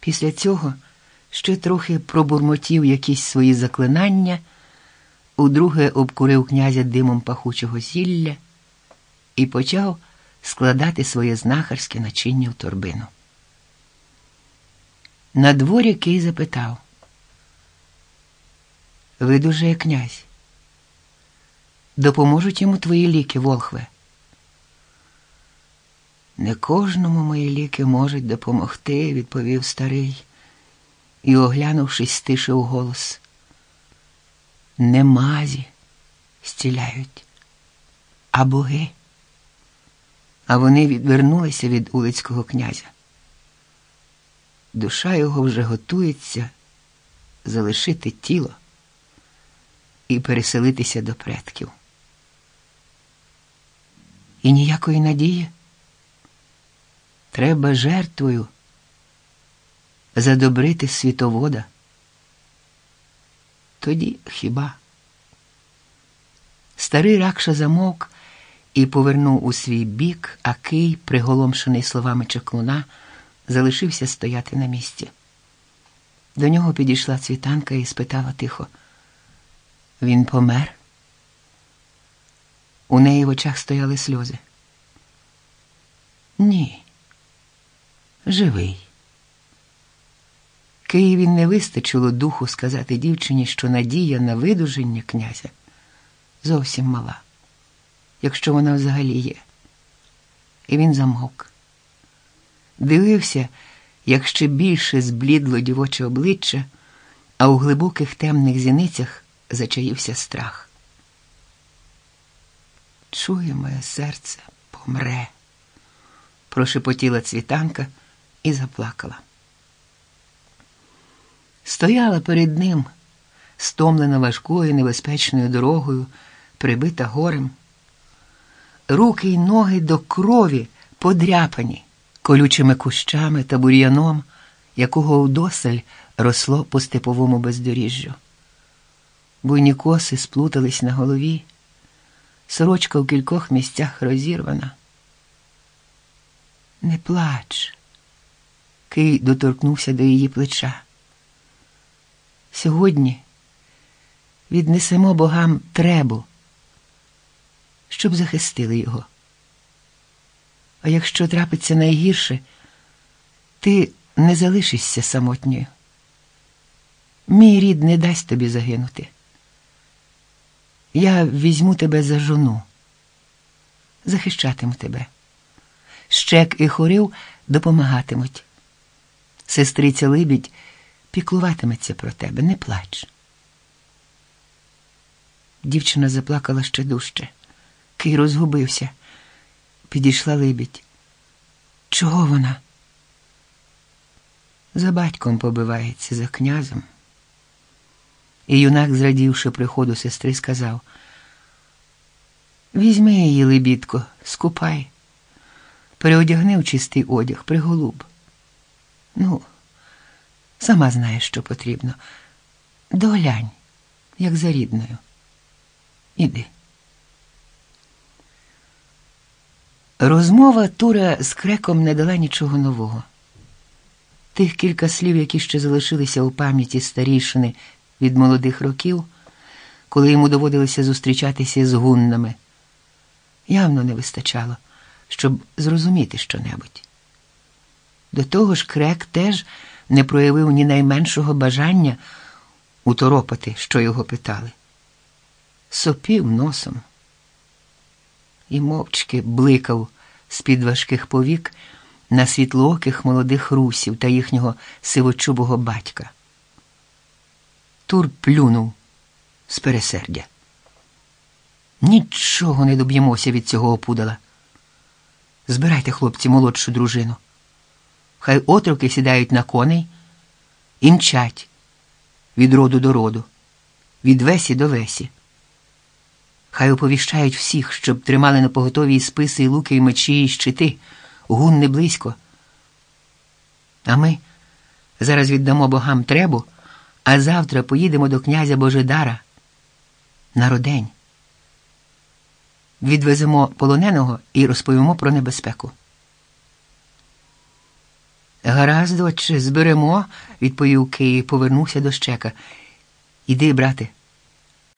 Після цього ще трохи пробурмотів якісь свої заклинання, удруге обкурив князя димом пахучого зілля і почав складати своє знахарське начиння в торбину. На дворі Кий запитав. Видужає князь. Допоможуть йому твої ліки, Волхве. Не кожному мої ліки можуть допомогти, відповів старий і, оглянувшись, стишив голос. Не мазі стіляють, а боги. А вони відвернулися від улицького князя. Душа його вже готується залишити тіло і переселитися до предків. І ніякої надії. Треба жертвою задобрити світовода. Тоді хіба? Старий Ракша замовк і повернув у свій бік, а Кий, приголомшений словами чаклуна, залишився стояти на місці. До нього підійшла цвітанка і спитала тихо. Він помер? У неї в очах стояли сльози. Ні, живий. Києві не вистачило духу сказати дівчині, що надія на видуження князя зовсім мала, якщо вона взагалі є. І він замовк. Дивився, як ще більше зблідло дівоче обличчя, а у глибоких темних зіницях зачаївся страх. Чує моє серце, помре, прошепотіла цвітанка і заплакала. Стояла перед ним, стомлена важкою небезпечною дорогою, прибита горем. Руки й ноги до крові подряпані колючими кущами та бур'яном, якого вдосель росло по степовому бездоріжжю. Буйні коси сплутались на голові, сорочка в кількох місцях розірвана. Не плач. Кий доторкнувся до її плеча. Сьогодні віднесемо богам требу, щоб захистили його. А якщо трапиться найгірше, ти не залишишся самотньою. Мій рід не дасть тобі загинути. Я візьму тебе за жону, захищатиму тебе. Щек і хорив допомагатимуть. Сестриця Либідь піклуватиметься про тебе, не плач. Дівчина заплакала ще дужче. Кий розгубився. Підійшла Либідь. Чого вона? За батьком побивається, за князем. І юнак, зрадівши приходу сестри, сказав: Візьми її, лебідко, скупай, переодягни в чистий одяг, приголуб. Ну, сама знаєш, що потрібно. Доглянь, як за рідною. Іди. Розмова Тура з креком не дала нічого нового. Тих кілька слів, які ще залишилися у пам'яті старішини від молодих років, коли йому доводилося зустрічатися з гуннами, явно не вистачало, щоб зрозуміти щонебудь. До того ж, крек теж не проявив ні найменшого бажання уторопати, що його питали. Сопів носом і мовчки бликав з-під важких повік на світлооких молодих русів та їхнього сивочубого батька. Тур плюнув з пересердя. Нічого не доб'ємося від цього опудала. Збирайте, хлопці, молодшу дружину. Хай отроки сідають на коней і мчать від роду до роду, від весі до весі. Хай оповіщають всіх, щоб тримали на поготові списи, і луки, і мечі, і щити, гун не близько. А ми зараз віддамо богам требу, а завтра поїдемо до князя Божидара на родень. Відвеземо полоненого і розповімо про небезпеку. Гаразд, отче, зберемо, відповів Київ, повернувся до щека. Іди, брате,